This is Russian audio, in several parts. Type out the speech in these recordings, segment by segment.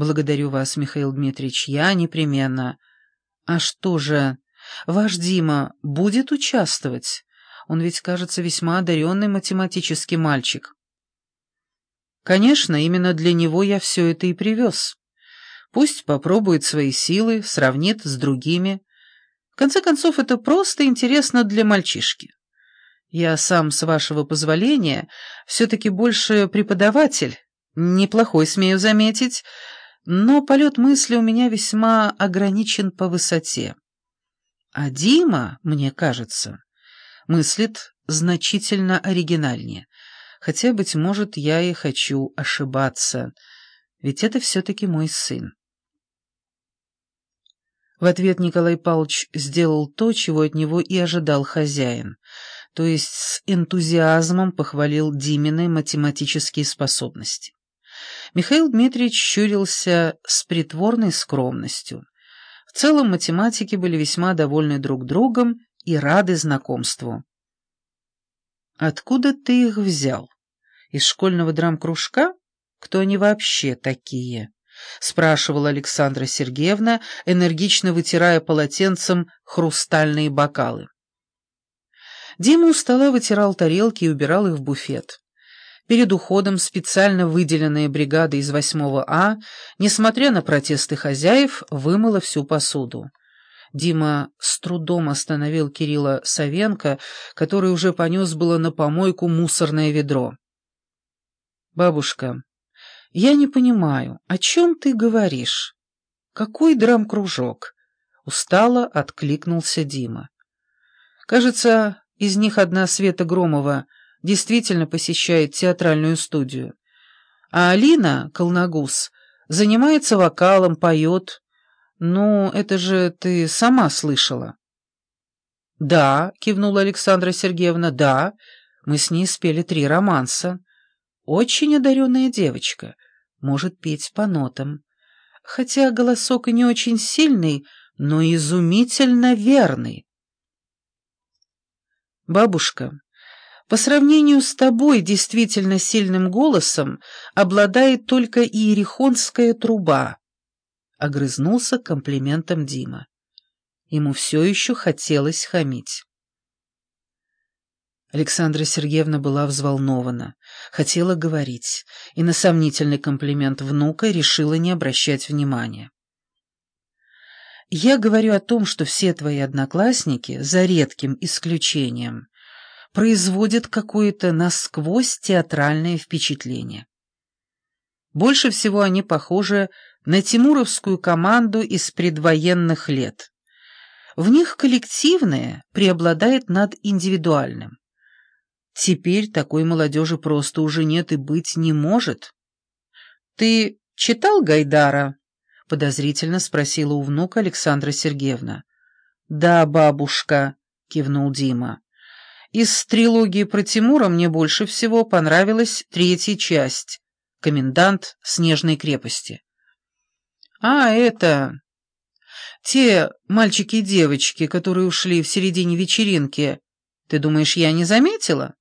«Благодарю вас, Михаил Дмитриевич, я непременно. А что же, ваш Дима будет участвовать? Он ведь, кажется, весьма одаренный математический мальчик». «Конечно, именно для него я все это и привез. Пусть попробует свои силы, сравнит с другими. В конце концов, это просто интересно для мальчишки. Я сам, с вашего позволения, все-таки больше преподаватель, неплохой, смею заметить, но полет мысли у меня весьма ограничен по высоте. А Дима, мне кажется, мыслит значительно оригинальнее, хотя, быть может, я и хочу ошибаться, ведь это все-таки мой сын. В ответ Николай Павлович сделал то, чего от него и ожидал хозяин, то есть с энтузиазмом похвалил Димины математические способности. Михаил Дмитриевич щурился с притворной скромностью. В целом математики были весьма довольны друг другом и рады знакомству. «Откуда ты их взял? Из школьного драм-кружка? Кто они вообще такие?» — спрашивала Александра Сергеевна, энергично вытирая полотенцем хрустальные бокалы. Дима у стола вытирал тарелки и убирал их в буфет. Перед уходом специально выделенная бригада из 8 А, несмотря на протесты хозяев, вымыла всю посуду. Дима с трудом остановил Кирилла Савенко, который уже понес было на помойку мусорное ведро. «Бабушка, я не понимаю, о чем ты говоришь? Какой драм-кружок?» Устало откликнулся Дима. «Кажется, из них одна Света Громова — действительно посещает театральную студию. А Алина, Колнагус, занимается вокалом, поет. Ну, это же ты сама слышала. «Да», — кивнула Александра Сергеевна, — «да, мы с ней спели три романса. Очень одаренная девочка, может петь по нотам. Хотя голосок и не очень сильный, но изумительно верный». «Бабушка, по сравнению с тобой действительно сильным голосом обладает только иерихонская труба. Огрызнулся комплиментом Дима. Ему все еще хотелось хамить. Александра Сергеевна была взволнована, хотела говорить, и на сомнительный комплимент внука решила не обращать внимания. «Я говорю о том, что все твои одноклассники, за редким исключением, производят какое-то насквозь театральное впечатление. Больше всего они похожи на тимуровскую команду из предвоенных лет. В них коллективное преобладает над индивидуальным. Теперь такой молодежи просто уже нет и быть не может. «Ты читал Гайдара?» — подозрительно спросила у внука Александра Сергеевна. «Да, бабушка», — кивнул Дима. Из трилогии про Тимура мне больше всего понравилась третья часть «Комендант Снежной крепости». А, это... Те мальчики и девочки, которые ушли в середине вечеринки, ты думаешь, я не заметила?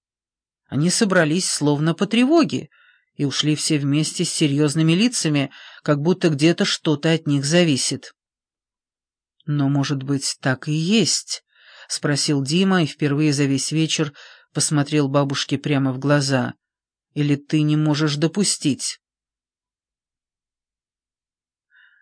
Они собрались словно по тревоге и ушли все вместе с серьезными лицами, как будто где-то что-то от них зависит. Но, может быть, так и есть, — спросил Дима и впервые за весь вечер посмотрел бабушке прямо в глаза. «Или ты не можешь допустить?»